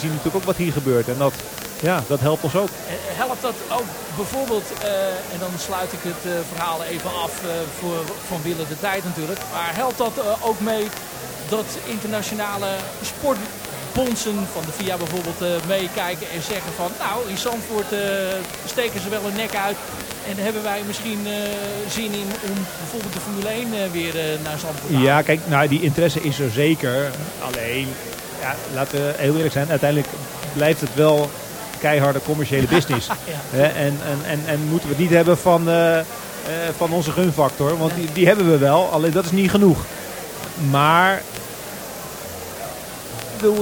die zien natuurlijk ook wat hier gebeurt. En dat, ja, dat helpt ons ook. Helpt dat ook bijvoorbeeld, en dan sluit ik het verhaal even af voor, van Wille de Tijd natuurlijk. Maar helpt dat ook mee dat internationale sportbonsen van de VIA bijvoorbeeld meekijken en zeggen van nou in Zandvoort steken ze wel een nek uit en hebben wij misschien uh, zin in om bijvoorbeeld de Formule 1 uh, eh, weer uh, naar Zandvoort te? Ja, kijk, nou, die interesse is er zeker. Alleen, ja, laten we heel eerlijk zijn, uiteindelijk blijft het wel keiharde commerciële business. ja. en, en, en, en moeten we het niet hebben van, van onze gunfactor, want die, die hebben we wel, alleen dat is niet genoeg. Maar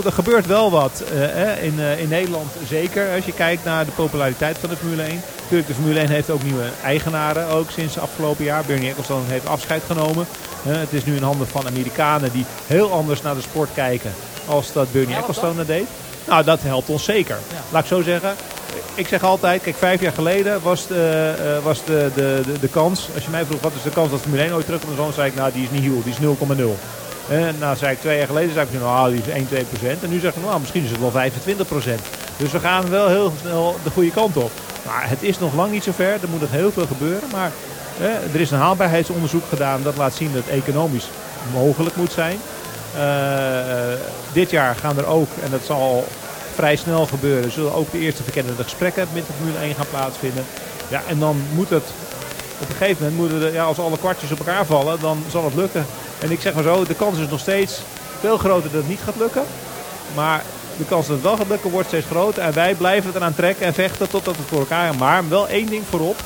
er gebeurt wel wat uh, in, uh, in Nederland zeker. Als je kijkt naar de populariteit van de Formule 1. Natuurlijk, de Formule 1 heeft ook nieuwe eigenaren. Ook sinds afgelopen jaar. Bernie Ecclestone heeft afscheid genomen. Uh, het is nu in handen van Amerikanen die heel anders naar de sport kijken. Als dat Bernie Ecclestone dat deed. Nou, dat helpt ons zeker. Ja. Laat ik zo zeggen. Ik zeg altijd, kijk, vijf jaar geleden was, de, was de, de, de, de, kans. Als je mij vroeg, wat is de kans dat Formule 1 ooit terugkomt? Dan zei ik, nou, die is niet heel, die is 0,0. En nou, zei ik twee jaar geleden, zei ik, nou, die is 1, 2 procent. En nu zeg ik, nou, misschien is het wel 25 procent. Dus we gaan wel heel snel de goede kant op. Maar het is nog lang niet zo ver. Er moet nog heel veel gebeuren. Maar er is een haalbaarheidsonderzoek gedaan. Dat laat zien dat het economisch mogelijk moet zijn. Uh, dit jaar gaan er ook, en dat zal vrij snel gebeuren, zullen ook de eerste verkennende gesprekken met de Formule 1 gaan plaatsvinden. Ja, en dan moet het op een gegeven moment moeten ja, als alle kwartjes op elkaar vallen, dan zal het lukken. En ik zeg maar zo, de kans is nog steeds veel groter dat het niet gaat lukken. Maar de kans dat het wel gaat lukken wordt steeds groter. En wij blijven het eraan trekken en vechten totdat het voor elkaar hebben. Maar wel één ding voorop.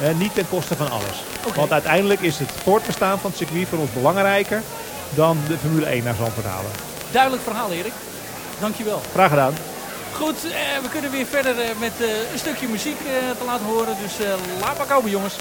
Eh, niet ten koste van alles. Want uiteindelijk is het voortbestaan van het circuit voor ons belangrijker dan de Formule 1 naar Zandvoort halen. Duidelijk verhaal Erik. Dankjewel. Graag gedaan. Goed, eh, we kunnen weer verder eh, met eh, een stukje muziek eh, te laten horen. Dus laat maar komen jongens.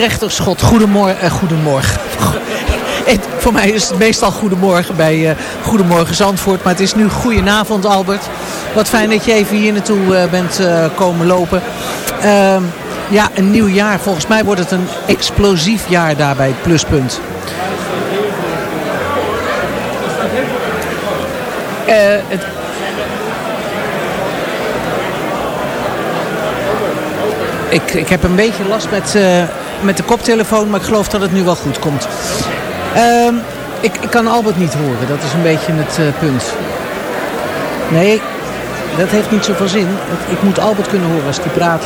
Rechterschot. Goedemorgen. eh, goedemorgen. Het- voor mij is het meestal goedemorgen bij eh, Goedemorgen Zandvoort. Maar het is nu goedenavond Albert. Wat fijn dat je even hier naartoe eh, bent komen lopen. Ehm, ja, een nieuw jaar. Volgens mij wordt het een explosief jaar daar bij het pluspunt. Het, ik, ik heb een beetje last met, met de koptelefoon, maar ik geloof dat het nu wel goed komt. Ehm, ik, ik kan Albert niet horen, dat is een beetje het eh, punt. Nee, dat heeft niet zoveel zin. Ik moet Albert kunnen horen als hij praat.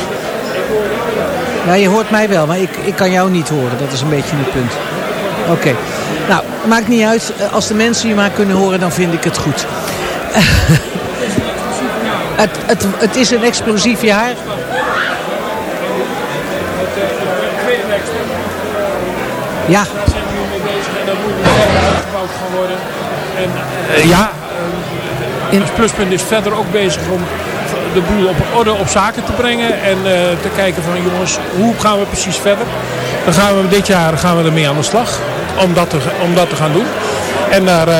Ja, je hoort mij wel, maar ik, ik kan jou niet horen. Dat is een beetje het punt. Oké. Nou, maakt niet uit. Eh, Als de mensen je maar kunnen horen, dan vind ik het goed. het, het, het is een explosief jaar. Ja, zijn we nu mee bezig en dat moet nog uitgebouwd gaan worden. En eh, ja, het pluspunt is verder ook bezig om de boel op orde op zaken te brengen. En eh, te kijken van jongens, hoe gaan we precies verder? Dan gaan we dit jaar gaan we ermee aan de slag om dat te, om dat te gaan doen. En daar eh,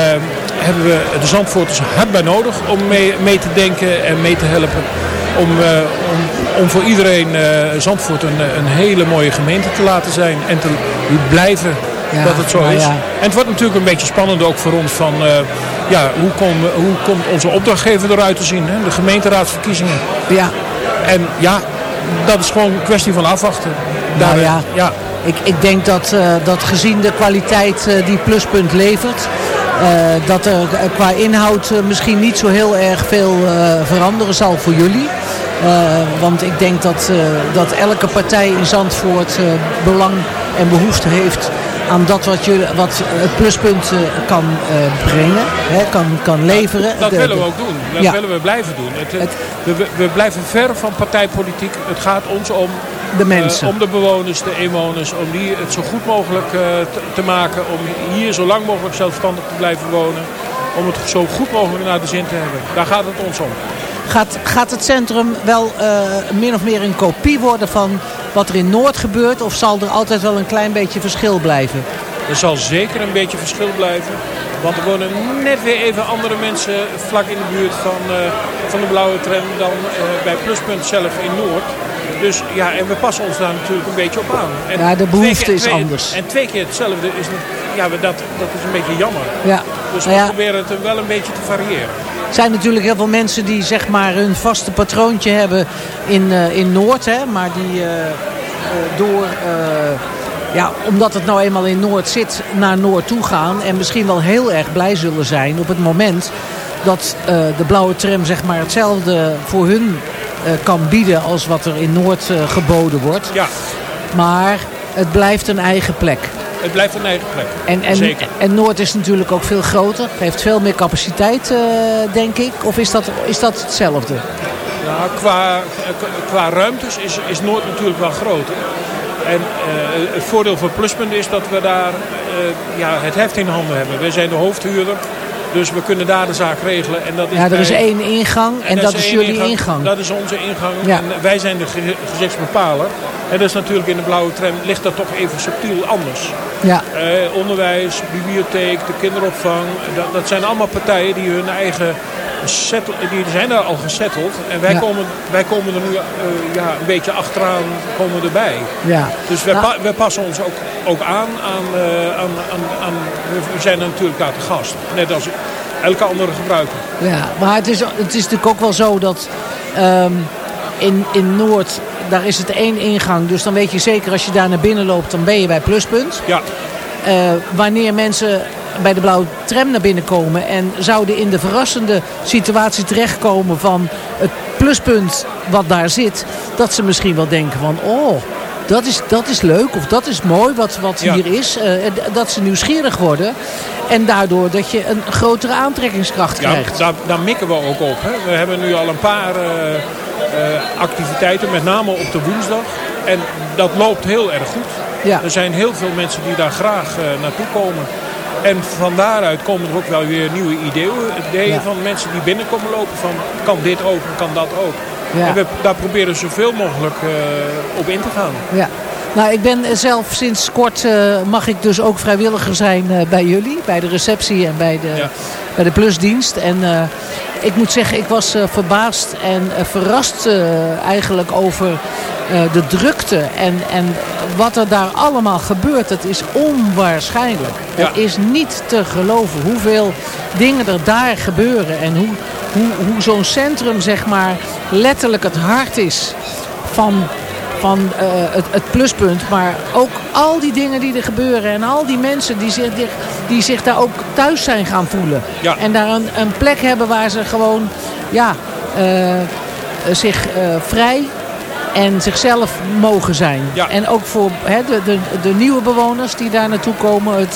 hebben we de Zandvoorters hard bij nodig om mee, mee te denken en mee te helpen. Om, eh, om, om voor iedereen eh, Zandvoort een, een hele mooie gemeente te laten zijn. En te blijven Ja, dat het zo nou is. ja. En het wordt natuurlijk een beetje spannend ook voor ons van... eh, ja, hoe, komen, hoe komt onze opdrachtgever eruit te zien? Hè? De gemeenteraadsverkiezingen. Ja, En ja, dat is gewoon een kwestie van afwachten. Nou eh, ja. ja. Ik, ik denk dat, eh, dat gezien de kwaliteit eh, die Pluspunt levert... eh, dat er eh, qua inhoud eh, misschien niet zo heel erg veel eh, veranderen zal voor jullie. Eh, want ik denk dat, eh, dat elke partij in Zandvoort eh, belang en behoefte heeft aan dat wat, jullie, wat het pluspunt kan brengen, hè, kan, kan leveren. Dat willen we ook doen. Dat Ja. willen we blijven doen. Het, Het- we, we- blijven ver van partijpolitiek. Het gaat ons om De mensen. Om de bewoners, de inwoners, om die het zo goed mogelijk te, te maken. Om hier zo lang mogelijk zelfstandig te blijven wonen. Om het zo goed mogelijk naar de zin te hebben. Daar gaat het ons om. Gaat, gaat het centrum wel eh, min of meer een kopie worden van wat er in Noord gebeurt? Of zal er altijd wel een klein beetje verschil blijven? Er zal zeker een beetje verschil blijven. Want er wonen net weer even andere mensen vlak in de buurt van, eh, van de blauwe tram dan eh, bij Pluspunt zelf in Noord. Dus ja, en we passen ons daar natuurlijk een beetje op aan. En Ja, de behoefte keer- is twee- anders. En twee keer hetzelfde is, ja, dat, dat is een beetje jammer. Ja. Dus we ja, proberen het wel een beetje te variëren. Er zijn natuurlijk heel veel mensen die zeg maar hun vaste patroontje hebben in, eh, in Noord. Hè, maar die eh, eh, door, ja, omdat het nou eenmaal in Noord zit, naar Noord toe gaan. En misschien wel heel erg blij zullen zijn op het moment dat de blauwe tram zeg maar, hetzelfde voor hun kan bieden als wat er in Noord geboden wordt. Ja, Maar het blijft een eigen plek. Het blijft een eigen plek. En, en, Zeker. en Noord is natuurlijk ook veel groter. Heeft veel meer capaciteit, eh, denk ik. Of is dat, is dat hetzelfde? Ja, qua, qua ruimtes is, is Noord natuurlijk wel groter. En eh, het voordeel van Pluspunt is dat we daar eh, ja, het heft in handen hebben. Wij zijn de hoofdhuurder, dus we kunnen daar de zaak regelen. En dat is Ja, er is één ingang en, dat is jullie ingang. Dat is onze ingang Ja. en wij zijn de ge- gezichtsbepaler. En dat is natuurlijk in de blauwe tram ligt dat toch even subtiel anders. Ja, Eh, onderwijs, bibliotheek, de kinderopvang. Dat, dat zijn allemaal partijen die hun eigen settle, die zijn daar al gesetteld. En wij, Ja. komen, wij komen er nu eh, ja, een beetje achteraan komen erbij. ja. Dus wij, Nou, pa- wij passen ons ook, ook aan. aan, eh, aan, aan, aan we zijn er natuurlijk daar te gast. Net als elke andere gebruiker. ja. Maar het is, het is natuurlijk ook wel zo dat ehm, in, in Noord, daar is het één ingang. Dus dan weet je zeker als je daar naar binnen loopt, dan ben je bij Pluspunt. Ja, Eh, wanneer mensen bij de blauwe tram naar binnen komen en zouden in de verrassende situatie terechtkomen van het pluspunt wat daar zit, dat ze misschien wel denken van oh, dat is, dat is leuk of dat is mooi wat, wat Ja. hier is. Eh, dat ze nieuwsgierig worden en daardoor dat je een grotere aantrekkingskracht ja krijgt. daar, daar mikken we ook op. Hè. We hebben nu al een paar eh, eh, activiteiten, met name op de woensdag. En dat loopt heel erg goed. Ja. Er zijn heel veel mensen die daar graag naartoe komen. En van daaruit komen er ook wel weer nieuwe ideeën, ideeën Ja. van mensen die binnenkomen lopen van kan dit ook en kan dat ook. Ja. En we, daar proberen we zoveel mogelijk eh, op in te gaan. Ja. Nou, ik ben zelf sinds kort eh, mag ik dus ook vrijwilliger zijn eh, bij jullie. Bij de receptie en bij de, Ja. bij de plusdienst. En eh, ik moet zeggen, ik was verbaasd en verrast eigenlijk over de drukte. En, en wat er daar allemaal gebeurt, het is onwaarschijnlijk. Ja. Het is niet te geloven hoeveel dingen er daar gebeuren. En hoe, hoe, hoe zo'n centrum zeg maar letterlijk het hart is van van eh, het, het pluspunt. Maar ook al die dingen die er gebeuren. En al die mensen die zich, die, die zich daar ook thuis zijn gaan voelen. Ja. En daar een, een plek hebben waar ze gewoon ja, eh, zich eh, vrij en zichzelf mogen zijn. Ja. En ook voor hè, de, de, de nieuwe bewoners die daar naartoe komen. Het,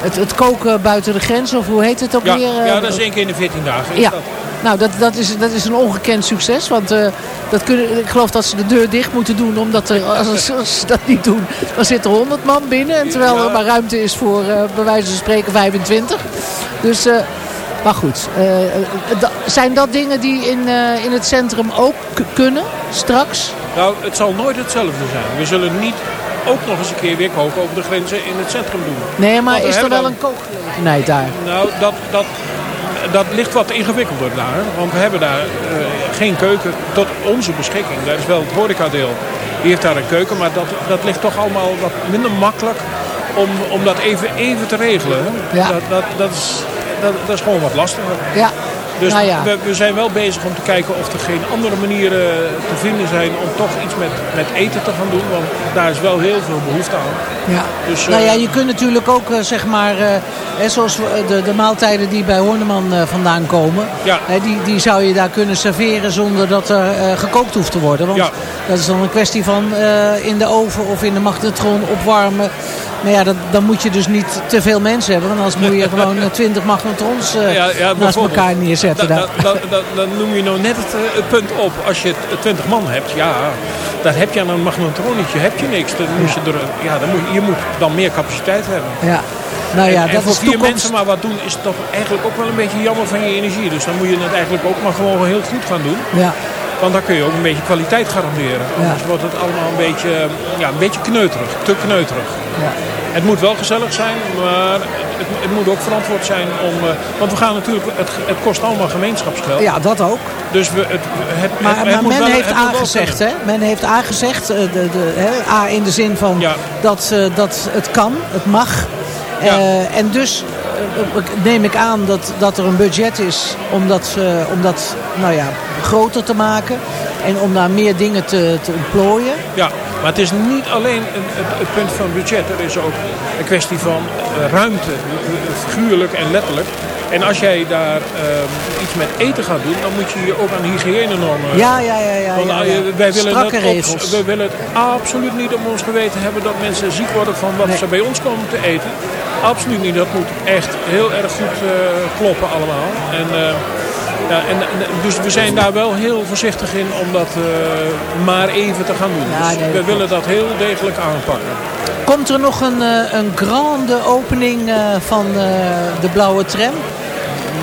het, het koken buiten de grens. Of hoe heet het ook Ja, weer? ja, dat is één keer in de 14 dagen. is ja, dat. Nou dat, dat, is, dat is een ongekend succes. Want eh, dat kunnen, ik geloof dat ze de deur dicht moeten doen. Omdat er, als, ze- als ze dat niet doen, dan zit er 100 man binnen. En terwijl er maar ruimte is voor eh, bij wijze van spreken 25. Dus, eh, maar goed. da- zijn dat dingen die in, in het centrum ook kunnen straks? Nou, het zal nooit hetzelfde zijn. We zullen niet ook nog eens een keer weer koken over de grenzen in het centrum doen. Nee, maar is er wel dan- een kookgelegenheid daar? Nou, dat, dat, dat ligt wat ingewikkelder daar. Want we hebben daar eh, geen keuken tot onze beschikking. Daar is wel het horecadeel. Die heeft daar een keuken. Maar dat, dat ligt toch allemaal wat minder makkelijk om, om dat even, even te regelen. Ja. Dat, dat, dat, is, dat, dat is gewoon wat lastiger. Ja, Dus nou ja. we, we zijn wel bezig om te kijken of er geen andere manieren te vinden zijn om toch iets met, met eten te gaan doen. Want daar is wel heel veel behoefte aan. Ja. Dus, nou eh, ja, je kunt natuurlijk ook eh, zeg maar, eh, zoals de, de maaltijden die bij Horneman eh, vandaan komen, Ja. die, die zou je daar kunnen serveren zonder dat er eh, gekookt hoeft te worden. Want Ja. dat is dan een kwestie van eh, in de oven of in de magnetron opwarmen. Maar ja, dat, dan moet je dus niet te veel mensen hebben, want anders moet je gewoon eh, 20 magnetrons eh, Ja, ja, naast bijvoorbeeld. elkaar neerzetten. Da- daar. da- da- da- Dan noem je nou net het, eh, het punt op. Als je t- 20 man hebt, ja, daar heb je aan een magnetronnetje heb je niks. Dan moet je, er, ja, dan moet, je moet dan meer capaciteit hebben. Ja. Nou ja, en, en dat voor is vier toekomst. mensen maar wat doen is toch eigenlijk ook wel een beetje jammer van je energie. Dus dan moet je het eigenlijk ook maar gewoon heel goed gaan doen. Ja. Want dan kun je ook een beetje kwaliteit garanderen. Anders wordt het allemaal een beetje, ja, een beetje kneuterig, te kneuterig. Ja. Het moet wel gezellig zijn, maar het, het moet ook verantwoord zijn om... eh, want we gaan natuurlijk, het, het kost allemaal gemeenschapsgeld. ja, dat ook. Dus we, het, het, Maar, het, het maar moet men wel- heeft het aangezegd, hè? Men heeft aangezegd, eh, de, de, hè, A in de zin van Ja. dat, eh, dat het kan, het mag. Ja. En dus neem ik aan dat, dat er een budget is om dat, eh, om dat nou ja, groter te maken. En om daar meer dingen te, te ontplooien. Ja, maar het is niet alleen een, het, het punt van budget. Er is ook een kwestie van eh, ruimte, eh, figuurlijk en letterlijk. En als jij daar ehm, iets met eten gaat doen, dan moet je je ook aan hygiënenormen... Ja, ja, ja. ja, Want, ja, eh, ja. wij willen Strakke regels. we willen het absoluut niet op ons geweten hebben dat mensen ziek worden van wat Nee. ze bij ons komen te eten. Absoluut niet. Dat moet echt heel erg goed eh, kloppen allemaal. En, eh, ja, en, dus we zijn daar wel heel voorzichtig in om dat eh, maar even te gaan doen. Ja, Dus nee, we willen dat heel degelijk aanpakken. Komt er nog een, eh, een grande opening eh, van de blauwe tram?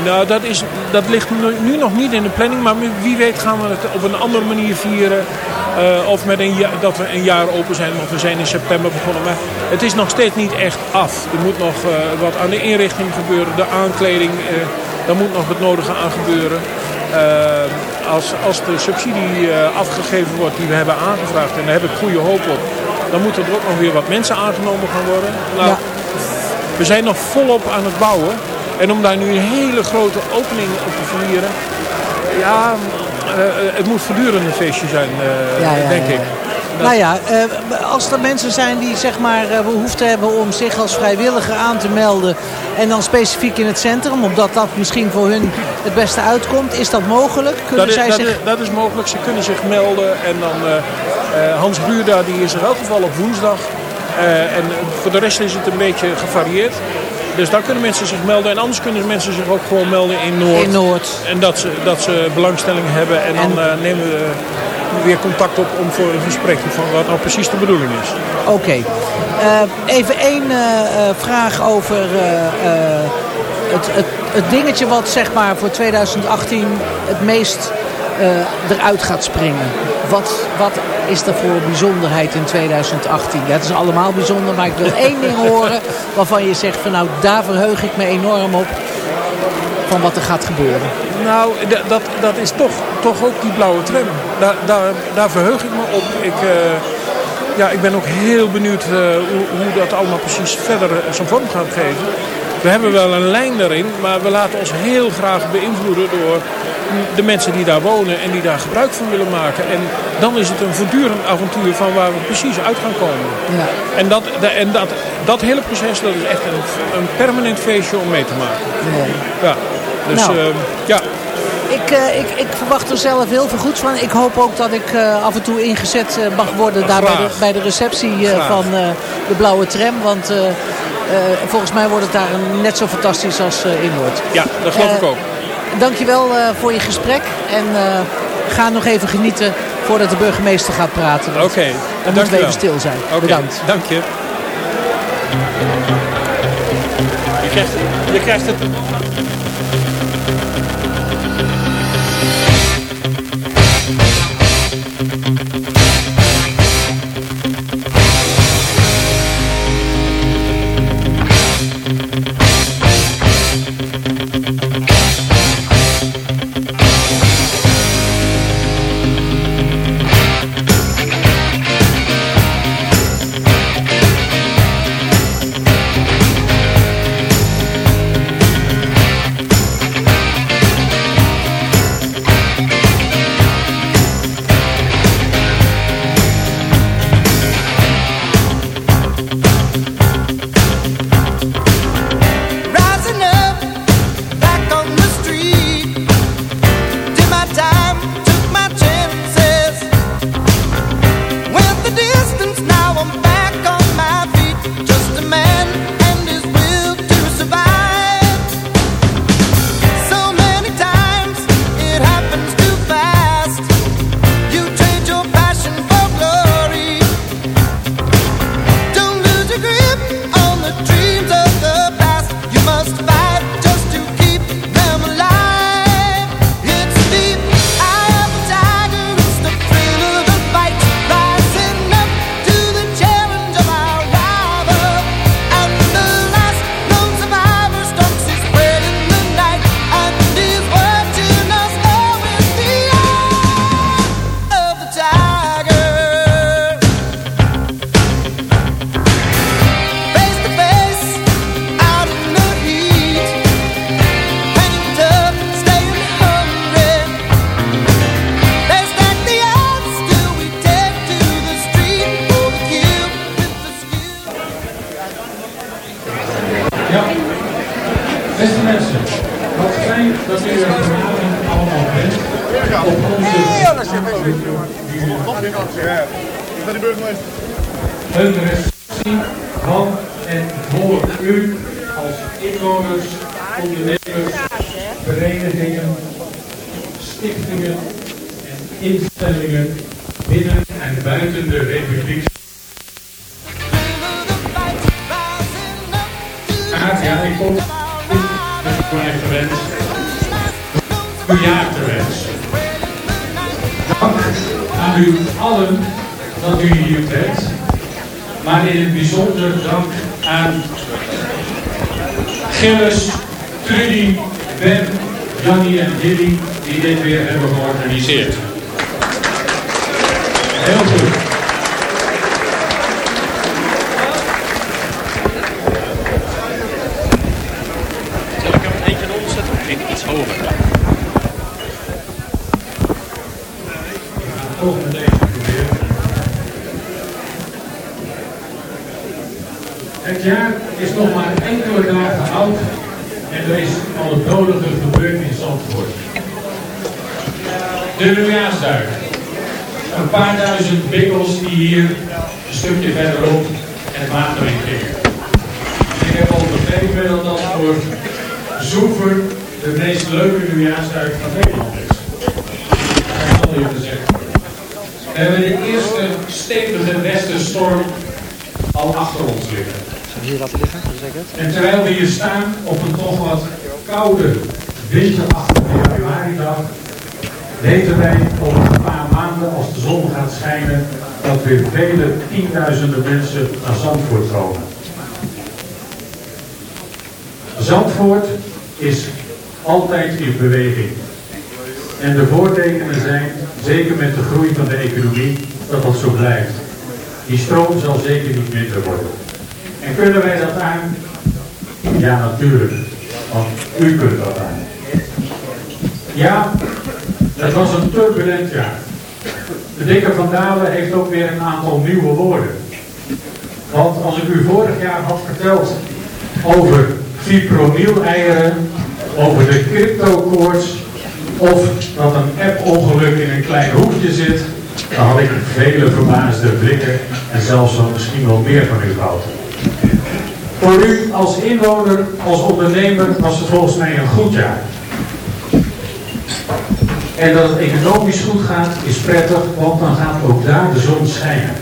Nou, dat, is, dat ligt nu, nog niet in de planning, maar wie weet gaan we het op een andere manier vieren. Of met een dat we een jaar open zijn, want we zijn in september begonnen. Maar het is nog steeds niet echt af. Er moet nog wat aan de inrichting gebeuren, de aankleding, daar moet nog het nodige aan gebeuren. Eh, als, als de subsidie eh, afgegeven wordt die we hebben aangevraagd, en daar heb ik goede hoop op, dan moeten er ook nog weer wat mensen aangenomen gaan worden. Nou, Ja. we zijn nog volop aan het bouwen. En om daar nu een hele grote opening op te vieren. Ja, eh, eh, het moet voortdurend een feestje zijn, Ja, ja, denk ik. Nou ja, eh, als er mensen zijn die zeg maar eh, behoefte hebben om zich als vrijwilliger aan te melden. En dan specifiek in het centrum, omdat dat misschien voor hun het beste uitkomt. Is dat mogelijk? Kunnen Dat is, zij dat, zich... is, dat is mogelijk. Ze kunnen zich melden. En dan eh, Hans Buurda die is in elk geval op woensdag. En voor de rest is het een beetje gevarieerd. Dus daar kunnen mensen zich melden. En anders kunnen mensen zich ook gewoon melden in Noord. In Noord. En dat ze, dat ze belangstelling hebben. En dan En- nemen we weer contact op om voor een gesprekje van wat nou precies de bedoeling is. Oké. Eh, even één eh, eh, vraag over het, het, het dingetje wat zeg maar voor 2018 het meest eruit gaat springen. Wat, wat is er voor bijzonderheid in 2018? Ja, het is allemaal bijzonder, maar ik wil één ding horen waarvan je zegt van nou daar verheug ik me enorm op van wat er gaat gebeuren. Nou, dat, dat is toch, toch ook die blauwe tram. Daar, daar, daar verheug ik me op. Ik, eh, ja, ik ben ook heel benieuwd eh, hoe, hoe dat allemaal precies verder eh, zijn vorm gaat geven. We hebben wel een lijn daarin, maar we laten ons heel graag beïnvloeden door de mensen die daar wonen en die daar gebruik van willen maken. En dan is het een voortdurend avontuur van waar we precies uit gaan komen. Ja. En dat, en dat, dat hele proces dat is echt een, een permanent feestje om mee te maken. Ja, dus Nou. eh, ja. Ik, eh, ik, ik verwacht er zelf heel veel goeds van. Ik hoop ook dat ik eh, af en toe ingezet eh, mag worden daar bij de, Graag. bij de receptie Graag. van de Blauwe Tram. Want volgens mij wordt het daar net zo fantastisch als in Noord. Ja, dat geloof ik ook. Dankjewel voor je gesprek. En ga nog even genieten voordat de burgemeester gaat praten. Oké, Dan moeten we even stil zijn. Bedankt. Dank je. Je krijgt, je krijgt het... Beste Gilles, Trudy, Ben, Jannie en Dilly die dit weer hebben georganiseerd. Heel goed. Zal ik hem eentje eronder zetten? Ik denk iets hoger. Toch met deze proberen. Het jaar is nog maar enkele dagen oud en er is al het nodige gebeurd in Zandvoort. De nieuwjaarsduik. Een paar duizend bikkels die hier een stukje verderop het water in gingen. Ik heb al begrepen dat dat voor Zoever de meest leuke nieuwjaarsduik van Nederland is. Dat zal je gezegd worden. We hebben de eerste stevige westenstorm al achter ons liggen. En terwijl we hier staan op een toch wat koude, winterachtige januaridag, weten wij over een paar maanden als de zon gaat schijnen dat weer vele tienduizenden mensen naar Zandvoort komen. Zandvoort is altijd in beweging. En de voortekenen zijn, zeker met de groei van de economie, dat dat zo blijft. Die stroom zal zeker niet minder worden. En kunnen wij dat aan? Ja, natuurlijk. Want u kunt dat aan. Ja, het was een turbulent jaar. De dikke Van Dalen heeft ook weer een aantal nieuwe woorden. Want als ik u vorig jaar had verteld over fipronil-eieren, over de cryptokoorts, of dat een app-ongeluk in een klein hoekje zit, dan had ik vele verbaasde blikken en zelfs wel misschien wel meer van u gehad. Voor u als inwoner, als ondernemer, was het volgens mij een goed jaar. En dat het economisch goed gaat, is prettig, want dan gaat ook daar de zon schijnen.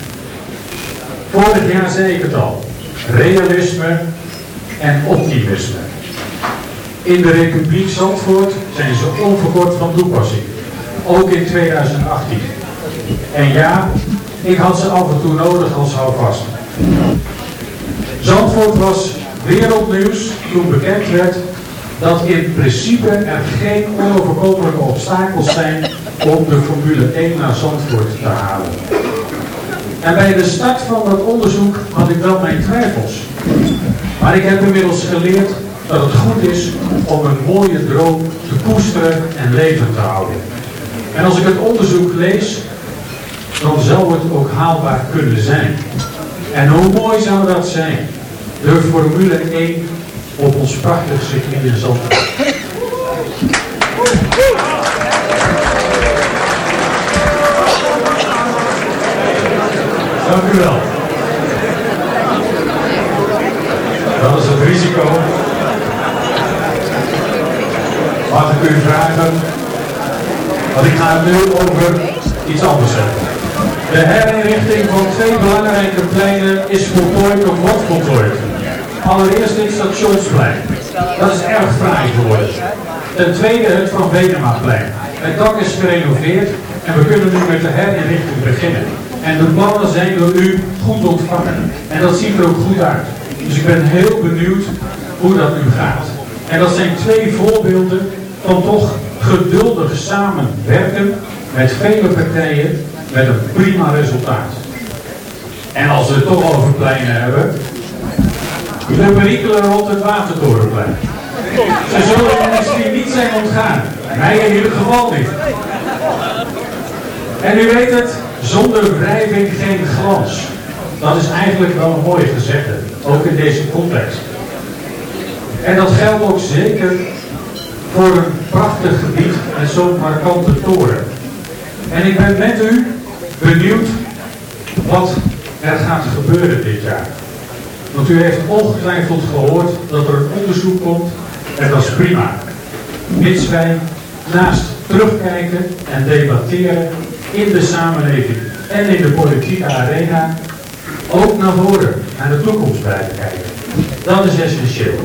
Vorig jaar zei ik het al, realisme en optimisme. In de Republiek Zandvoort zijn ze onverkort van toepassing, ook in 2018. En ja, ik had ze af en toe nodig als houvast. Zandvoort was wereldnieuws toen bekend werd dat in principe er geen onoverkomelijke obstakels zijn om de Formule 1 naar Zandvoort te halen. En bij de start van dat onderzoek had ik wel mijn twijfels. Maar ik heb inmiddels geleerd dat het goed is om een mooie droom te koesteren en levend te houden. En als ik het onderzoek lees, dan zou het ook haalbaar kunnen zijn. En hoe mooi zou dat zijn? De Formule 1 op ons prachtig circuit in Zandvoort. Dank u wel. Dat is het risico. Mag ik u vragen? Want ik ga nu over iets anders hebben. De herinrichting van twee belangrijke pleinen is voltooid of wordt voltooid. Allereerst dit stationsplein. Dat is erg fraai geworden. Ten tweede het Van Venemaplein. Het dak is gerenoveerd en we kunnen nu met de herinrichting beginnen. En de plannen zijn door u goed ontvangen. En dat ziet er ook goed uit. Dus ik ben heel benieuwd hoe dat nu gaat. En dat zijn twee voorbeelden van toch geduldig samenwerken met vele partijen met een prima resultaat. En als we het toch over pleinen hebben, de perikelen rond het Watertorenplein. Ze zullen misschien niet zijn ontgaan. Mij in ieder geval niet. En u weet het, zonder wrijving geen glans. Dat is eigenlijk wel een mooie gezegde, ook in deze context. En dat geldt ook zeker voor een prachtig gebied met zo'n markante toren. En ik ben met u benieuwd wat er gaat gebeuren dit jaar. Want u heeft ongetwijfeld gehoord dat er een onderzoek komt en dat is prima. Mits wij naast terugkijken en debatteren in de samenleving en in de politieke arena ook naar voren, naar de toekomst blijven kijken. Dat is essentieel.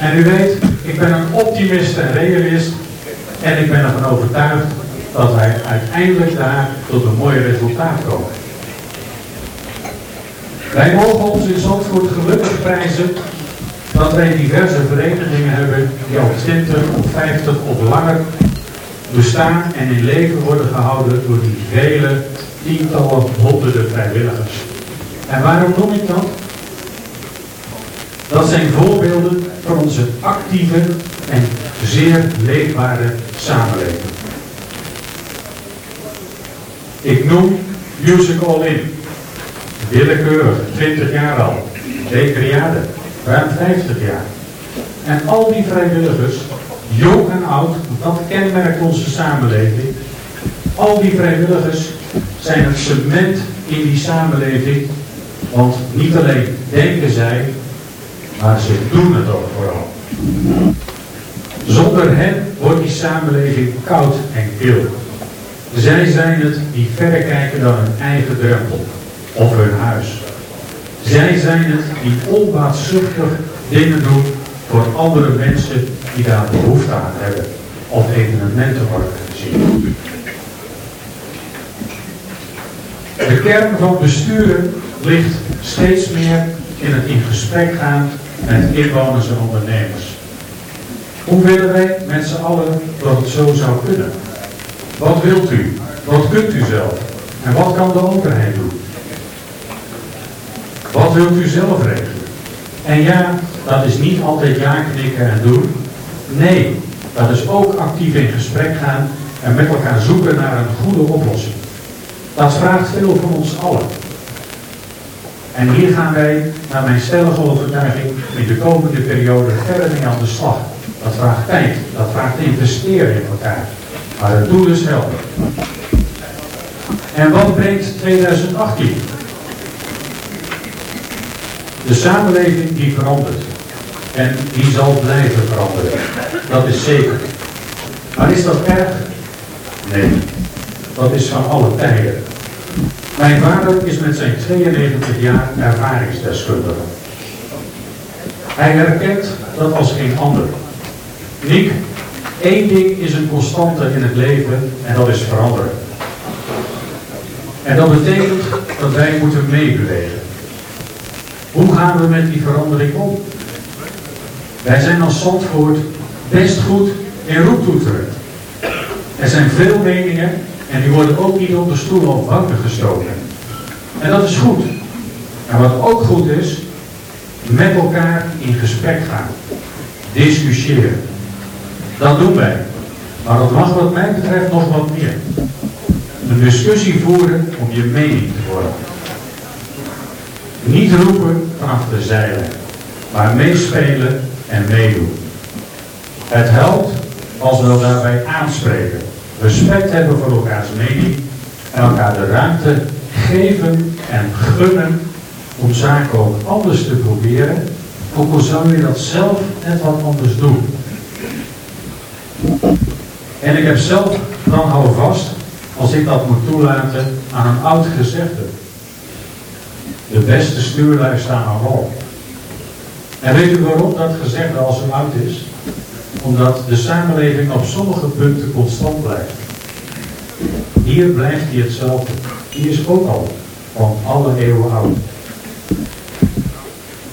En u weet, ik ben een optimist en realist en ik ben ervan overtuigd dat wij uiteindelijk daar tot een mooi resultaat komen. Wij mogen ons in Zandvoort gelukkig prijzen dat wij diverse verenigingen hebben die al 20 of 50 of langer bestaan en in leven worden gehouden door die vele tientallen, honderden vrijwilligers. En waarom noem ik dat? Dat zijn voorbeelden van onze actieve en zeer leefbare samenleving. Ik noem Music All In. Willekeurig, 20 jaar al. Decreade, ruim 50 jaar. En al die vrijwilligers, jong en oud, dat kenmerkt onze samenleving. Al die vrijwilligers zijn het cement in die samenleving. Want niet alleen denken zij, maar ze doen het ook vooral. Zonder hen wordt die samenleving koud en kil. Zij zijn het die verder kijken dan hun eigen drempel of hun huis. Zij zijn het die onbaatzuchtig dingen doen voor andere mensen die daar behoefte aan hebben of evenementen organiseren. De kern van besturen ligt steeds meer in het in gesprek gaan met inwoners en ondernemers. Hoe willen wij met z'n allen dat het zo zou kunnen? Wat wilt u? Wat kunt u zelf? En wat kan de overheid doen? Wat wilt u zelf regelen? En ja, dat is niet altijd ja knikken en doen. Nee, dat is ook actief in gesprek gaan en met elkaar zoeken naar een goede oplossing. Dat vraagt veel van ons allen. En hier gaan wij, naar mijn stellige overtuiging, in de komende periode verder mee aan de slag. Dat vraagt tijd, dat vraagt investeren in elkaar. Maar het doel is helder. En wat brengt 2018? De samenleving die verandert. En die zal blijven veranderen. Dat is zeker. Maar is dat erg? Nee. Dat is van alle tijden. Mijn vader is met zijn 92 jaar ervaringsdeskundige. Hij herkent dat als geen ander. Niek, één ding is een constante in het leven en dat is veranderen. En dat betekent dat wij moeten meebewegen. Hoe gaan we met die verandering om? Wij zijn als Zandvoort best goed in roeptoeteren. Er zijn veel meningen en die worden ook niet op de stoelen of banken gestoken. En dat is goed. En wat ook goed is, met elkaar in gesprek gaan. Discussiëren. Dat doen wij. Maar dat mag wat mij betreft nog wat meer. Een discussie voeren om je mening te vormen. Niet roepen vanaf de zijlijn, maar meespelen en meedoen. Het helpt als we daarbij aanspreken, respect hebben voor elkaars mening en elkaar de ruimte geven en gunnen om zaken ook anders te proberen, ook al zou je dat zelf net wat anders doen. En ik heb zelf, dan hou vast, als ik dat moet toelaten, aan een oud gezegde. De beste stuurlui staan aan wal. En weet u waarom dat gezegde al zo oud is? Omdat de samenleving op sommige punten constant blijft. Hier blijft hij hetzelfde. Die is ook al van alle eeuwen oud.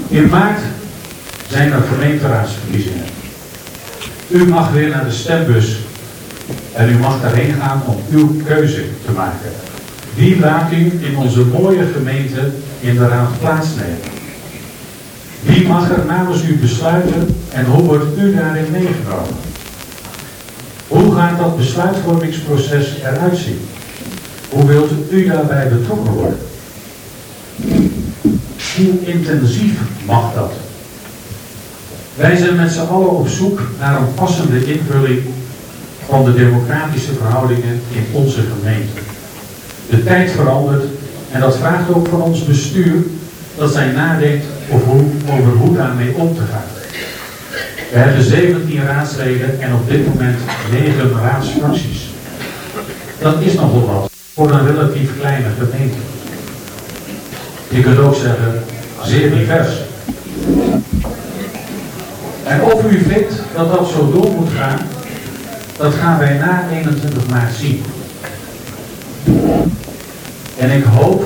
In maart zijn er gemeenteraadsverkiezingen. U mag weer naar de stembus en u mag daarheen gaan om uw keuze te maken. Wie laat u in onze mooie gemeente in de raad plaatsnemen? Wie mag er namens u besluiten en hoe wordt u daarin meegenomen? Hoe gaat dat besluitvormingsproces eruit zien? Hoe wilt u daarbij betrokken worden? Hoe intensief mag dat? Wij zijn met z'n allen op zoek naar een passende invulling van de democratische verhoudingen in onze gemeente. De tijd verandert en dat vraagt ook van ons bestuur dat zij nadenkt over hoe, over hoe daarmee om te gaan. We hebben 17 raadsleden en op dit moment 9 raadsfracties. Dat is nogal wat voor een relatief kleine gemeente. Je kunt ook zeggen, zeer divers. En of u vindt dat dat zo door moet gaan, dat gaan wij na 21 maart zien. En ik hoop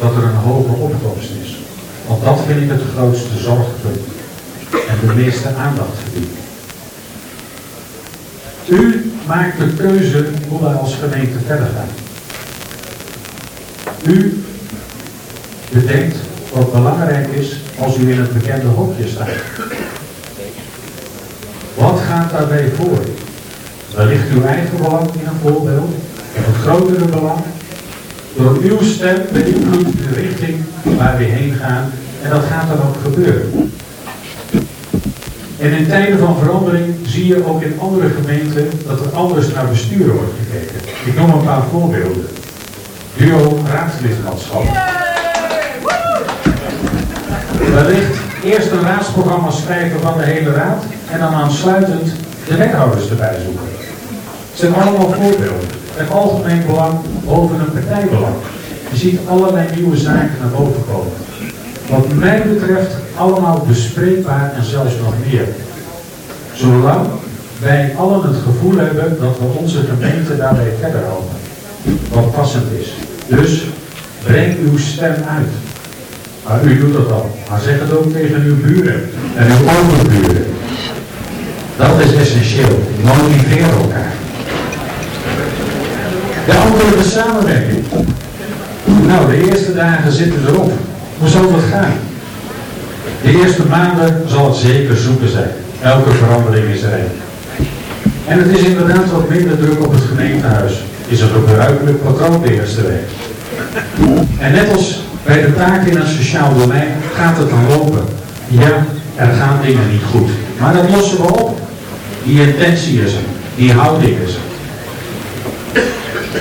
dat er een hoge opkomst is. Want dat vind ik het grootste zorgpunt. En de meeste aandacht verdient. U maakt de keuze hoe wij als gemeente verder gaan. U bedenkt wat belangrijk is als u in het bekende hokje staat. Wat gaat daarbij voor? Wellicht uw eigen belang in een voorbeeld, of het grotere belang. Door uw stem beïnvloedt de richting waar we heen gaan en dat gaat dan ook gebeuren. En in tijden van verandering zie je ook in andere gemeenten dat er anders naar besturen wordt gekeken. Ik noem een paar voorbeelden. Duo raadslidmaatschap. Wellicht eerst een raadsprogramma schrijven van de hele raad en dan aansluitend de wethouders erbij zoeken. Het zijn allemaal voorbeelden. Het algemeen belang boven een partijbelang. Je ziet allerlei nieuwe zaken naar boven komen. Wat mij betreft allemaal bespreekbaar en zelfs nog meer. Zolang wij allen het gevoel hebben dat we onze gemeente daarbij verder helpen. Wat passend is. Dus breng uw stem uit. Maar u doet dat al. Maar zeg het ook tegen uw buren en uw overburen. Dat is essentieel. Motiveer elkaar. De andere de samenwerking. Nou, de eerste dagen zitten erop. Hoe zal het gaan? De eerste maanden zal het zeker zoeken zijn. Elke verandering is er een. En het is inderdaad wat minder druk op het gemeentehuis. Is een gebruikelijk patroon de eerste week. En net als bij de taken in een sociaal domein gaat het dan lopen. Ja, er gaan dingen niet goed. Maar dat lossen we op. Die intentie is er. Die houding is er.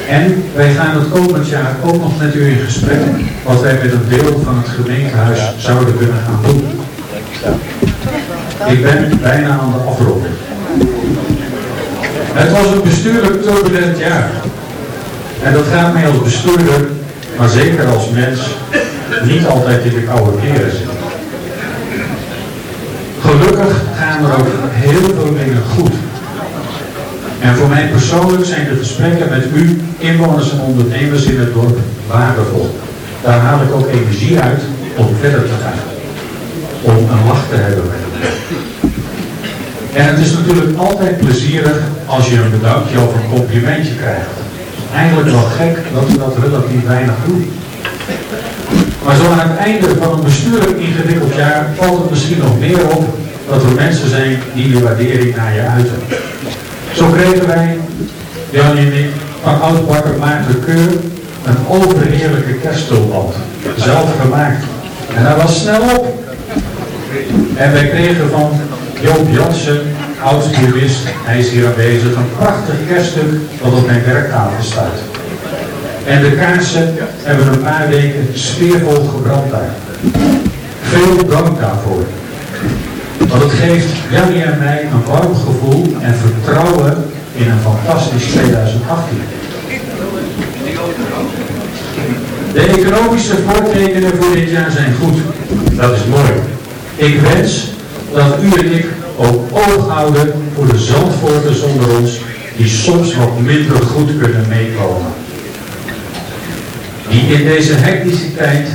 En wij gaan het komend jaar ook nog met u in gesprek wat wij met een deel van het gemeentehuis zouden kunnen gaan doen. Ik ben bijna aan de afronding. Het was een bestuurlijk turbulent jaar. En dat gaat mij als bestuurder, maar zeker als mens, niet altijd in de koude keren zitten. Gelukkig gaan er ook heel veel dingen goed. En voor mij persoonlijk zijn de gesprekken met u, inwoners en ondernemers in het dorp, waardevol. Daar haal ik ook energie uit om verder te gaan. Om een lach te hebben met elkaar. En het is natuurlijk altijd plezierig als je een bedankje of een complimentje krijgt. Eigenlijk wel gek dat we dat relatief weinig doen. Maar zo aan het einde van een bestuurlijk ingewikkeld jaar valt het misschien nog meer op dat er mensen zijn die die waardering naar je uiten. Zo kregen wij, Jan en ik, van oudbakker Maarten Keur een overheerlijke kerststulband. Zelf gemaakt. En hij was snel op. En wij kregen van Joop Jansen, oud-jurist, hij is hier aanwezig, een prachtig kerststuk dat op mijn werktafel staat. En de kaarsen hebben een paar weken sfeervol gebrand daar. Veel dank daarvoor. Want het geeft Jannie en mij een warm gevoel en vertrouwen in een fantastisch 2018. De economische voortekenen voor dit jaar zijn goed. Dat is mooi. Ik wens dat u en ik ook oog houden voor de zandvoorters onder ons die soms wat minder goed kunnen meekomen. Die in deze hectische tijd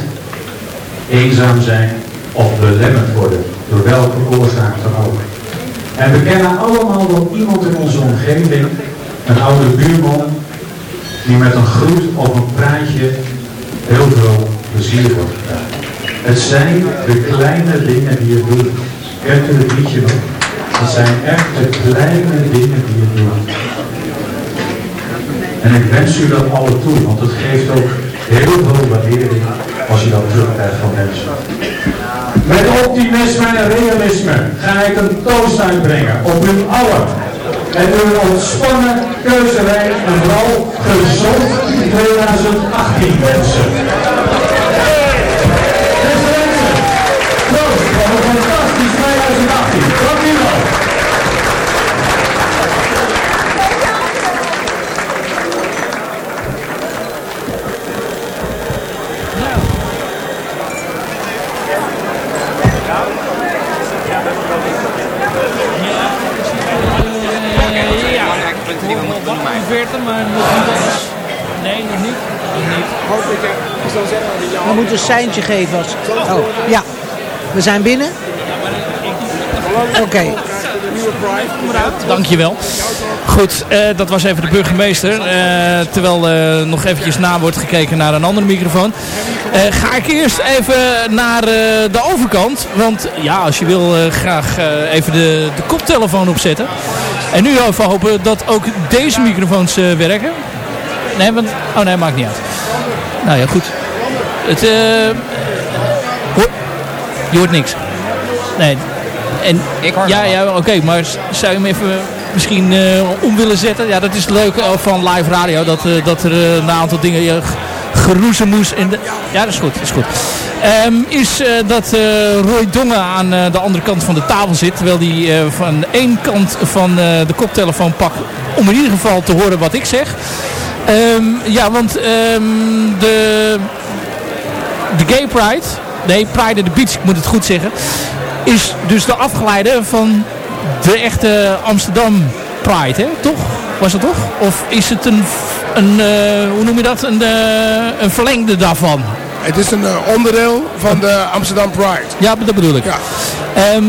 eenzaam zijn of belemmerd worden, door welke oorzaak dan ook. En we kennen allemaal wel iemand in onze omgeving, een oude buurman, die met een groet of een praatje heel veel plezier wordt gedaan. Het zijn de kleine dingen die je doet. Kent u het liedje nog? Het zijn echt de kleine dingen die je doet. En ik wens u dat alle toe, want het geeft ook heel veel waardering als je dat terugkrijgt van mensen. Met optimisme en realisme ga ik een toast uitbrengen op u allen. En een ontspannen, keuzerijk en vooral gezond 2018 wensen. 45, maar nog niet alles. Nee, nog niet. Nog niet. We moeten een seintje geven als... Oh, ja. We zijn binnen. Oké. Okay. Dankjewel. Goed, eh, dat was even de burgemeester. Eh, terwijl eh, nog eventjes na wordt gekeken naar een andere microfoon. ga ik eerst even naar de overkant. Want ja, als je wil graag even de, de koptelefoon opzetten. En nu even hopen dat ook deze microfoons eh, werken. Nee, want... Oh nee, maakt niet uit. Nou ja, goed. Het... eh hoor- je hoort niks. Nee. En, Ik hoor ja, ja, oké, maar zou je hem even misschien eh, om willen zetten? Ja, dat is leuk eh, van live radio, dat, dat er een aantal dingen uh, geroezemoes in de... Ja, dat is goed, dat is goed. Ehm, is eh, dat eh, Roy Dongen aan eh, de andere kant van de tafel zit, terwijl eh, van één kant van de koptelefoon pakt, om in ieder geval te horen wat ik zeg. Ehm, ja, want ehm, de, de Gay Pride, nee, Pride in the Beach, ik moet het goed zeggen, is dus de afgeleide van de echte Amsterdam Pride, hè? toch? Was het toch? Of is het een, een eh, hoe noem je dat, een, eh, een verlengde daarvan? Het is een eh, onderdeel van de Amsterdam Pride. Ja, dat bedoel ik. Ja. Ehm,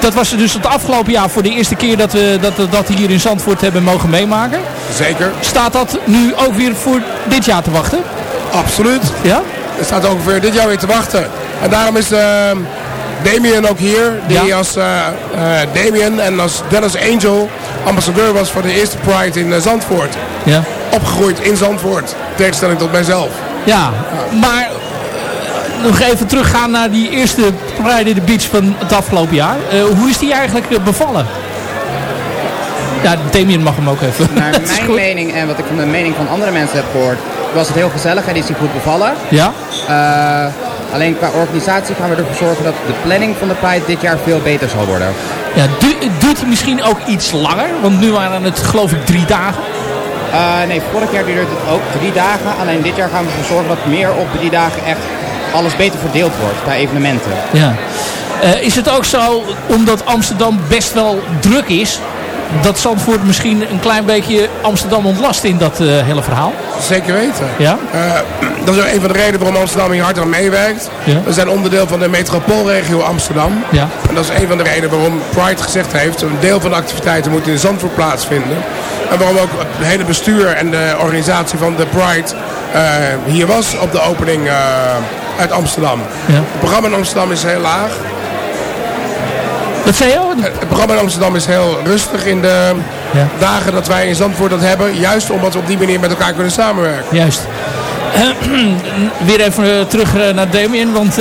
dat was dus het afgelopen jaar voor de eerste keer dat we dat, dat hier in Zandvoort hebben mogen meemaken. Zeker. Staat dat nu ook weer voor dit jaar te wachten? Absoluut. Ja? Er staat ongeveer dit jaar weer te wachten. En daarom is eh Damien ook hier. Die Ja. als eh eh, Damien en als Dennis Angel ambassadeur was voor de eerste Pride in Zandvoort. Ja. Opgegroeid in Zandvoort. Tegenstelling tot mijzelf. Ja, maar eh, nog even teruggaan naar die eerste Pride in the Beach van het afgelopen jaar. Eh, hoe is die eigenlijk eh, bevallen? Ja, Damien mag hem ook even. Naar mijn goed. mening en wat ik van de mening van andere mensen heb gehoord, was het heel gezellig en is hij goed bevallen. Ja? Eh, alleen qua organisatie gaan we ervoor zorgen dat de planning van de Pride dit jaar veel beter zal worden. ja du- duurt hij misschien ook iets langer? Want nu waren het geloof ik drie dagen. Eh, nee, vorig jaar duurde het ook drie dagen. Alleen dit jaar gaan we ervoor zorgen dat meer op drie dagen echt alles beter verdeeld wordt qua evenementen. Ja. Eh, is het ook zo, omdat Amsterdam best wel druk is, dat Zandvoort misschien een klein beetje Amsterdam ontlast in dat eh, hele verhaal? Zeker weten. Ja? Eh, dat is ook een van de redenen waarom Amsterdam hier hard aan meewerkt. Ja. We zijn onderdeel van de metropoolregio Amsterdam. Ja. En dat is een van de redenen waarom Pride gezegd heeft... een deel van de activiteiten moet in Zandvoort plaatsvinden. En waarom ook het hele bestuur en de organisatie van de Pride eh, hier was op de opening eh, uit Amsterdam. Ja. Het programma in Amsterdam is heel laag. Het programma in Amsterdam is heel rustig in de Ja. dagen dat wij in Zandvoort dat hebben. Juist omdat we op die manier met elkaar kunnen samenwerken. Juist. weer even eh, terug naar Damien, want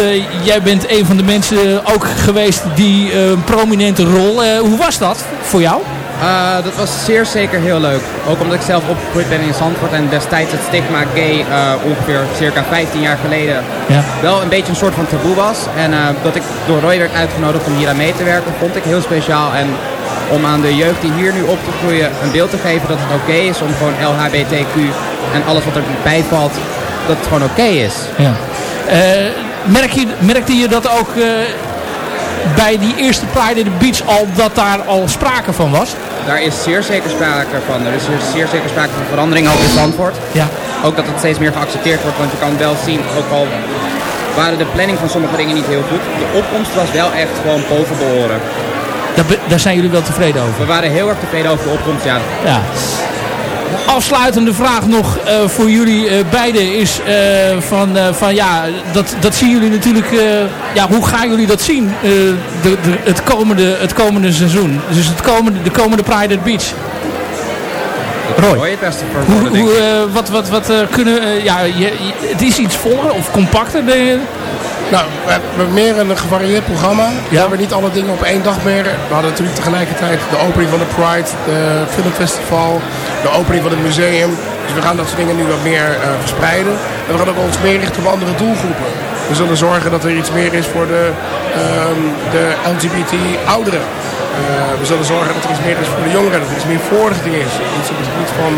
jij bent een van de mensen ook geweest die een prominente rol. hoe was dat voor jou? Eh, dat was zeer zeker heel leuk. Ook omdat ik zelf opgegroeid ben in Zandvoort en destijds het stigma gay eh, ongeveer circa 15 jaar geleden Ja. wel een beetje een soort van taboe was. En eh, dat ik door Roy werd uitgenodigd om hier aan mee te werken, vond ik heel speciaal. En om aan de jeugd die hier nu op te groeien een beeld te geven dat het oké is om gewoon LHBTQ en alles wat erbij valt, dat het gewoon oké is. Ja. Merk je, merkte je dat ook bij die eerste Pride in the Beach al, dat daar al sprake van was? Daar is zeer zeker sprake van. Er is zeer zeker sprake van verandering ook in Zandvoort. Ja. Ook dat het steeds meer geaccepteerd wordt, want je kan wel zien, ook al waren de planning van sommige dingen niet heel goed, de opkomst was wel echt gewoon boven behoren. Daar, daar zijn jullie wel tevreden over? We waren heel erg tevreden over de opkomst, ja. Ja. Afsluitende vraag nog eh, voor jullie eh, beiden is eh, van, van ja, dat, dat zien jullie natuurlijk, ja, hoe gaan jullie dat zien de, de, het, komende, het komende seizoen? Dus het komende, de komende Pride at Beach. Roy. Hoe, hoe, wat, wat, wat kunnen, ja, je, je- het is iets voller of compacter. denk je? Nou, we hebben meer een gevarieerd programma. We hebben niet alle dingen op één dag meer. We hadden natuurlijk tegelijkertijd de opening van de Pride, de filmfestival, de opening van het museum. Dus we gaan dat soort dingen nu wat meer eh, verspreiden. En we gaan ook ons meer richten op andere doelgroepen. We zullen zorgen dat er iets meer is voor de, ehm, de LGBT-ouderen. we zullen zorgen dat er iets meer is voor de jongeren, dat er iets meer voorlichting is. Iets op het gebied van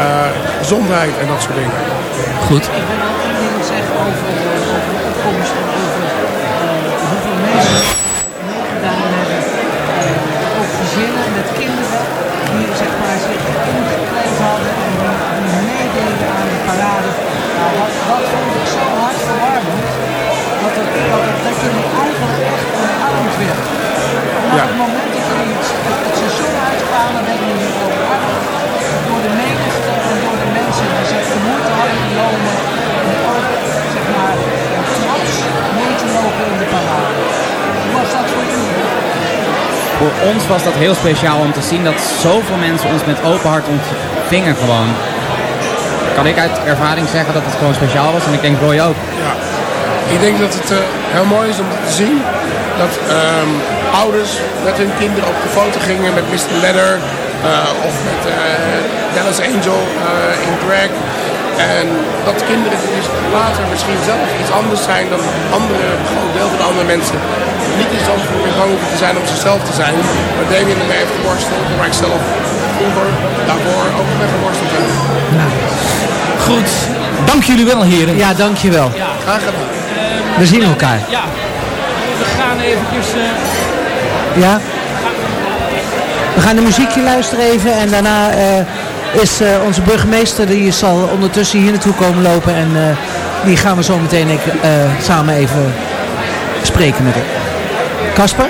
eh, gezondheid en dat soort dingen. Goed. Ik wil ook één ding zeggen over, over eh, hoeveel mensen meegedaan hebben. Eh, ook gezinnen met kinderen die zeg maar, zich ingekleed hadden en die, die meededen aan de parade. Nou, dat, dat vond ik zo hartverwarmend dat, het, dat, het, dat je eigenlijk echt omarmd werd. En op Ja. het moment dat je het, het seizoen uitkwamen, werden jullie omarmd door de menigte en door de mensen die zich de moeite hadden genomen was dat voor? Voor ons was dat heel speciaal om te zien dat zoveel mensen ons met open hart ontvingen gewoon. Kan ik uit ervaring zeggen dat het gewoon speciaal was en ik denk Roy ook. Ja. Ik denk dat het eh, heel mooi is om te zien dat ehm, ouders met hun kinderen op de foto gingen met Mr. Leather eh, of met eh Dallas Angel in drag. En dat kinderen dus later misschien zelf iets anders zijn dan andere, een groot deel van de andere mensen. Niet in Zandvoort meer bang hoeven te zijn om zichzelf te zijn. Maar Damien ermee heeft geworsteld, waar ik zelf vroeger daarvoor ook mee geworsteld heb. Goed. Dank jullie wel, heren. Ja, dankjewel. Ja. Graag gedaan. We zien elkaar. Ja. We gaan eventjes... eh, Ja? We gaan een muziekje luisteren even en daarna eh, is eh, onze burgemeester, die zal ondertussen hier naartoe komen lopen en eh, die gaan we zo meteen ik, eh, samen even spreken met hem. Kasper?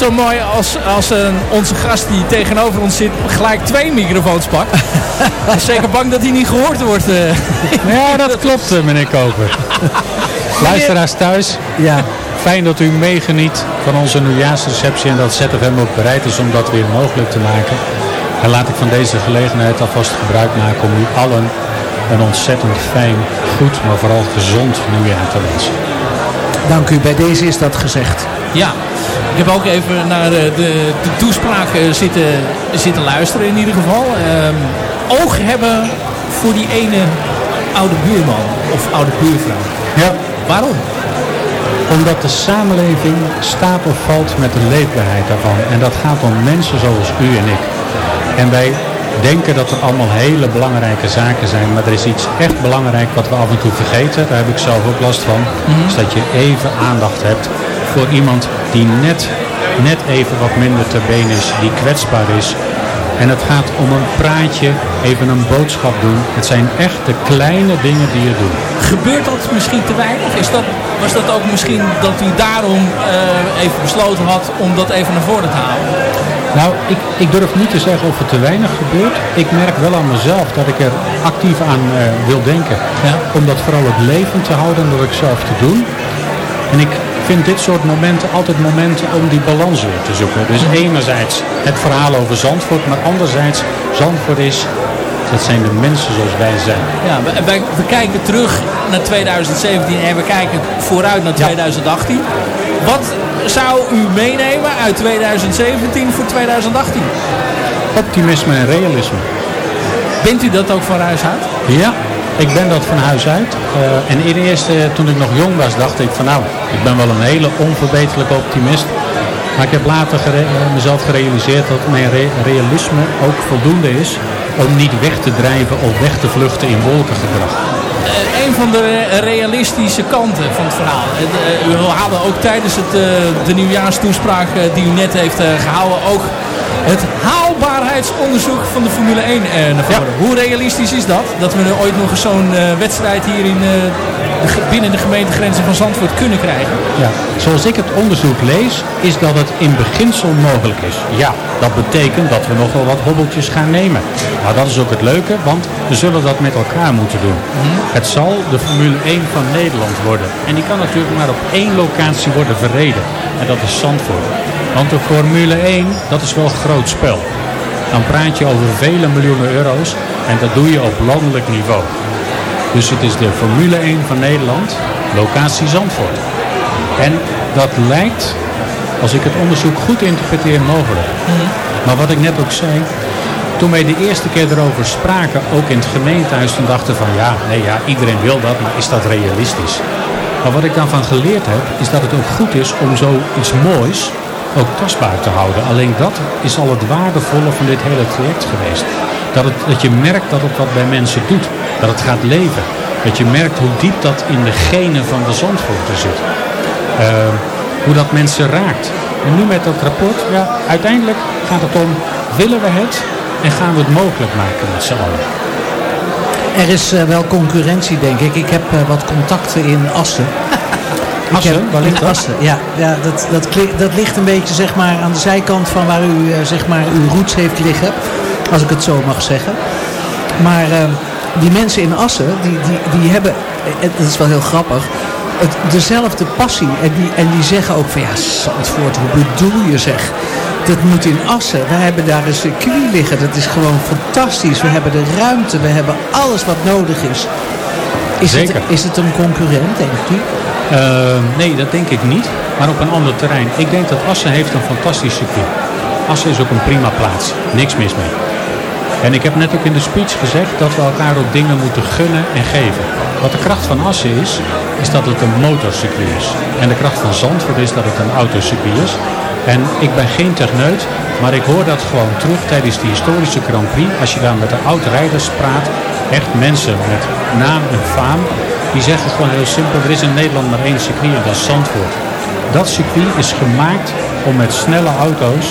Zo mooi als, als een, onze gast die tegenover ons zit gelijk twee microfoons pakt. Zeker bang dat hij niet gehoord wordt. eh. Ja, dat klopt, eh, meneer Koper. Luisteraars thuis, Ja. fijn dat u meegeniet van onze nieuwjaarsreceptie en dat ZFM ook bereid is om dat weer mogelijk te maken. En laat ik van deze gelegenheid alvast gebruik maken om u allen een ontzettend fijn, goed, maar vooral gezond nieuwjaar te wensen. Dank u, bij deze is dat gezegd. Ja, ik heb ook even naar de, de toespraak eh, zitten, zitten luisteren in ieder geval. Ehm, oog hebben voor die ene oude buurman of oude buurvrouw. Ja. Waarom? Omdat de samenleving staat of valt met de leefbaarheid daarvan. En dat gaat om mensen zoals u en ik. En wij denken dat er allemaal hele belangrijke zaken zijn. Maar er is iets echt belangrijk wat we af en toe vergeten. Daar heb ik zelf ook last van. Is dat je even aandacht hebt voor iemand die net, net even wat minder ter been is. Die kwetsbaar is. En het gaat om een praatje, even een boodschap doen. Het zijn echt de kleine dingen die je doet. Gebeurt dat misschien te weinig? Is dat, was dat ook misschien dat u daarom eh, even besloten had om dat even naar voren te halen? Nou, ik, ik durf niet te zeggen of er te weinig gebeurt. Ik merk wel aan mezelf dat ik er actief aan eh, wil denken. Om dat vooral ook levend te houden en door ik zelf te doen. En ik vind dit soort momenten altijd momenten om die balans weer te zoeken. Dus enerzijds het verhaal over Zandvoort, maar anderzijds Zandvoort is, dat zijn de mensen zoals wij zijn. Ja, we, we kijken terug naar 2017 en we kijken vooruit naar 2018. Wat zou u meenemen uit 2017 voor 2018? Optimisme en realisme. Bent u dat ook van huis uit? Ja, ik ben dat van huis uit. Eh, en in eerste, toen ik nog jong was, dacht ik van nou, ik ben wel een hele onverbeterlijke optimist. Maar ik heb later eh, mezelf gerealiseerd dat mijn re- realisme ook voldoende is om niet weg te drijven of weg te vluchten in wolkengedrag. Eh, een van de re- realistische kanten van het verhaal. Eh, eh, u haalde ook tijdens het, eh, de nieuwjaarstoespraak eh, die u net heeft eh, gehouden ook het haalbaarheidsonderzoek van de Formule 1 eh, naar voren. Hoe realistisch is dat? Dat we ooit nog eens zo'n eh, wedstrijd hier in, eh, de binnen de gemeentegrenzen van Zandvoort kunnen krijgen? Ja, zoals ik het onderzoek lees, is dat het in beginsel mogelijk is. Ja, dat betekent dat we nog wel wat hobbeltjes gaan nemen. Maar dat is ook het leuke, want we zullen dat met elkaar moeten doen. Het zal de Formule 1 van Nederland worden. En die kan natuurlijk maar op één locatie worden verreden. En dat is Zandvoort. Want de Formule 1, dat is wel een groot spel. Dan praat je over vele miljoenen euro's en dat doe je op landelijk niveau. Dus het is de Formule 1 van Nederland, locatie Zandvoort. En dat lijkt, als ik het onderzoek goed interpreteer, mogelijk. Maar wat ik net ook zei, toen wij de eerste keer erover spraken, ook in het gemeentehuis, toen dachten we van ja, nee ja, iedereen wil dat, maar is dat realistisch? Maar wat ik daarvan geleerd heb, is dat het ook goed is om zoiets moois ook tastbaar te houden. Alleen dat is al het waardevolle van dit hele traject geweest. Dat, het, dat je merkt dat het wat bij mensen doet. Dat het gaat leven. Dat je merkt hoe diep dat in de genen van de zandvoorten zit. Eh, hoe dat mensen raakt. En nu met dat rapport, ja, uiteindelijk gaat het om, willen we het en gaan we het mogelijk maken met z'n allen. Er is eh, wel concurrentie, denk ik. Ik heb eh, wat contacten in Assen. Assen? Waar ligt in dat? Assen, ja. ja dat, dat, ligt een beetje zeg maar, aan de zijkant van waar u eh, zeg maar, uw roots heeft liggen. Als ik het zo mag zeggen. Maar eh, die mensen in Assen, die, die, die hebben, eh, dat is wel heel grappig, het, dezelfde passie. En die, en die zeggen ook van ja, Zandvoort, hoe bedoel je zeg? Dat moet in Assen. We hebben daar een circuit liggen. Dat is gewoon fantastisch. We hebben de ruimte. We hebben alles wat nodig is. Is, Zeker. Het, is het een concurrent, denkt u? Eh, nee, dat denk ik niet. Maar op een ander terrein. Ik denk dat Assen heeft een fantastisch circuit. Assen is ook een prima plaats. Niks mis mee. En ik heb net ook in de speech gezegd dat we elkaar ook dingen moeten gunnen en geven. Wat de kracht van Assen is, is dat het een motorcircuit is. En de kracht van Zandvoort is dat het een autocircuit is. En ik ben geen techneut, maar ik hoor dat gewoon terug tijdens die historische Grand Prix. Als je daar met de oud-rijders praat, echt mensen met naam en faam, die zeggen gewoon heel simpel, er is in Nederland maar één circuit en dat is Zandvoort. Dat circuit is gemaakt om met snelle auto's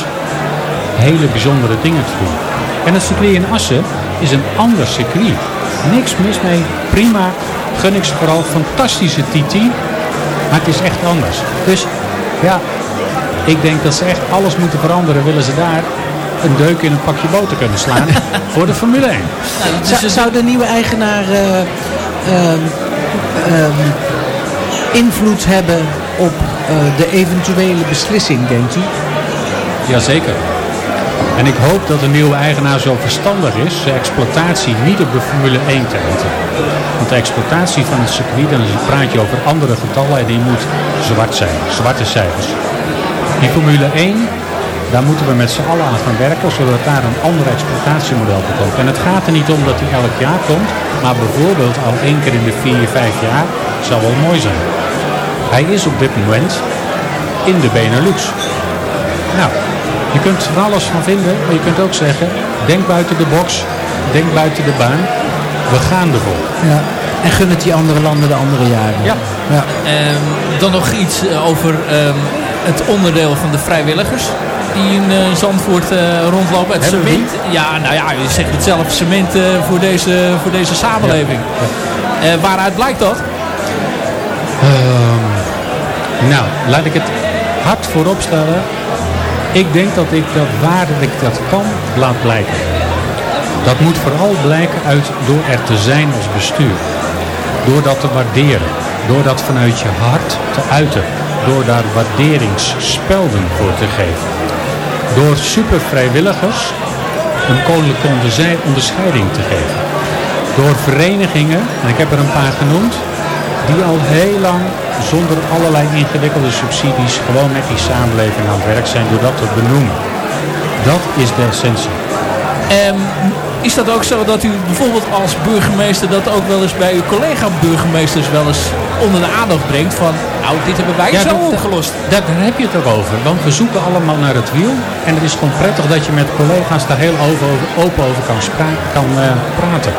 hele bijzondere dingen te doen. En het circuit in Assen is een ander circuit. Niks mis mee, prima. Gun ik ze vooral fantastische TT. Maar het is echt anders. Dus ja, ik denk dat ze echt alles moeten veranderen. Willen ze daar een deuk in een pakje boter kunnen slaan voor de Formule 1. Zou, zou de nieuwe eigenaar eh, ehm, ehm, invloed hebben op eh, de eventuele beslissing, denkt u? Jazeker. En ik hoop dat de nieuwe eigenaar zo verstandig is zijn exploitatie niet op de Formule 1 te enten. Want de exploitatie van het circuit, dan praat je over andere getallen en die moet zwart zijn, zwarte cijfers. Die Formule 1, daar moeten we met z'n allen aan gaan werken, zodat daar een ander exploitatiemodel op komt. En het gaat er niet om dat hij elk jaar komt, maar bijvoorbeeld al één keer in de vier, vijf jaar zou wel mooi zijn. Hij is op dit moment in de Benelux. Nou, je kunt er alles van vinden, maar je kunt ook zeggen, denk buiten de box, denk buiten de baan. We gaan ervoor. Ja. En gun het die andere landen de andere jaren. Ja. ja. Ehm, dan nog iets over ehm, het onderdeel van de vrijwilligers die in eh, Zandvoort eh, rondlopen. Het Hebben cement. Ja, nou ja, je zegt het zelf, cement eh, voor, deze, voor deze samenleving. Eh, waaruit blijkt dat? Ehm, nou, laat ik het hard voorop stellen. Ik denk dat ik dat waar ik dat kan, laat blijken. Dat moet vooral blijken uit door er te zijn als bestuur. Door dat te waarderen. Door dat vanuit je hart te uiten. Door daar waarderingsspelden voor te geven. Door supervrijwilligers een koninklijke onderscheiding te geven. Door verenigingen, en ik heb er een paar genoemd, die al heel lang zonder allerlei ingewikkelde subsidies gewoon met die samenleving aan het werk zijn door dat te benoemen. Dat is de essentie. Ehm, is dat ook zo dat u bijvoorbeeld als burgemeester dat ook wel eens bij uw collega-burgemeesters wel eens onder de aandacht brengt van nou dit hebben wij Ja, zo dat- opgelost. Daar, daar heb je het ook over. Want we zoeken allemaal naar het wiel. En het is gewoon prettig dat je met collega's daar heel over, open over kan, kan eh, praten.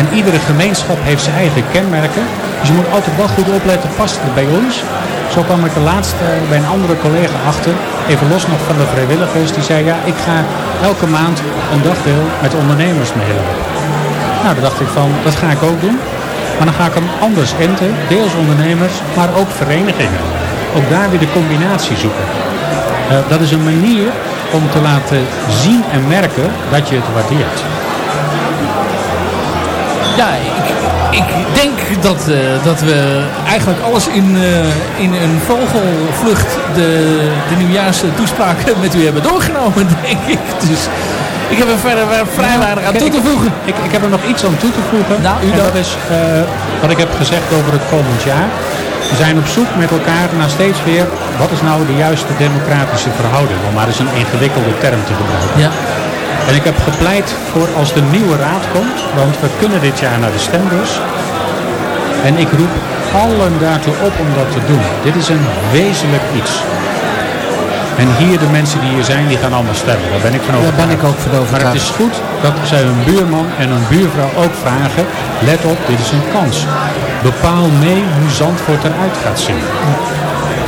En iedere gemeenschap heeft zijn eigen kenmerken. Dus je moet altijd wel goed opletten, past het bij ons? Zo kwam ik de laatste eh, bij een andere collega achter, even los nog van de vrijwilligers, die zei ja, ik ga elke maand een dagdeel met ondernemers meehelpen. Nou, daar dacht ik van, dat ga ik ook doen. Maar dan ga ik hem anders enten, deels ondernemers, maar ook verenigingen. Ook daar weer de combinatie zoeken. Eh, dat is een manier om te laten zien en merken dat je het waardeert. Ja, ik, ik denk dat, eh, dat we eigenlijk alles in, eh, in een vogelvlucht de, de nieuwjaarstoespraak met u hebben doorgenomen, denk ik. Dus ik heb er verder wel vrij weinig aan toe te voegen. Ik, ik heb er nog iets aan toe te voegen. Nou, en dat is eh, wat ik heb gezegd over het komend jaar. We zijn op zoek met elkaar naar steeds weer, wat is nou de juiste democratische verhouding? Om maar eens een ingewikkelde term te gebruiken. Ja. En ik heb gepleit voor als de nieuwe raad komt, want we kunnen dit jaar naar de stembus. En ik roep allen daartoe op om dat te doen. Dit is een wezenlijk iets. En hier de mensen die hier zijn, die gaan allemaal stemmen. Daar ben ik van Daar overtuigd. ben ik ook van Maar overtuigd. het is goed dat zij hun buurman en hun buurvrouw ook vragen. Let op, dit is een kans. Bepaal mee hoe Zandvoort eruit gaat zien.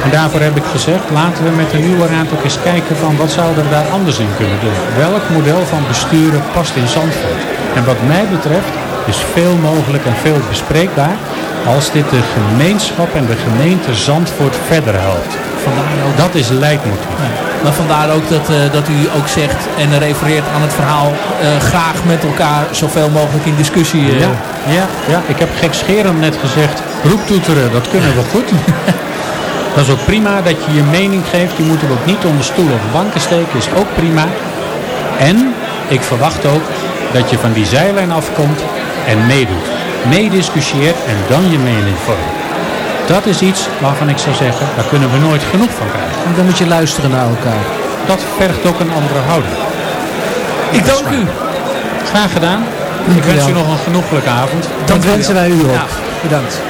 En daarvoor heb ik gezegd, laten we met de nieuwe raad ook eens kijken van wat zouden we daar anders in kunnen doen. Welk model van besturen past in Zandvoort? En wat mij betreft is veel mogelijk en veel bespreekbaar als dit de gemeenschap en de gemeente Zandvoort verder helpt. Vandaar ook, Dat is leidmotief. maar vandaar ook dat, eh, dat u ook zegt en refereert aan het verhaal eh, graag met elkaar zoveel mogelijk in discussie. eh, Ja, ja, ja, ik heb gekscherend net gezegd, roeptoeteren, dat kunnen we goed. dat is ook prima dat je je mening geeft. Die moeten we ook niet onder stoelen of banken steken, is ook prima. En ik verwacht ook dat je van die zijlijn afkomt en meedoet. Meediscussieert en dan je mening vormt. Dat is iets waarvan ik zou zeggen, daar kunnen we nooit genoeg van krijgen. En dan moet je luisteren naar elkaar. Dat vergt ook een andere houding. Ik dank u. Graag gedaan. Ik wens u nog een genoeglijke avond. Dat wensen wij u ook. Ja. Bedankt.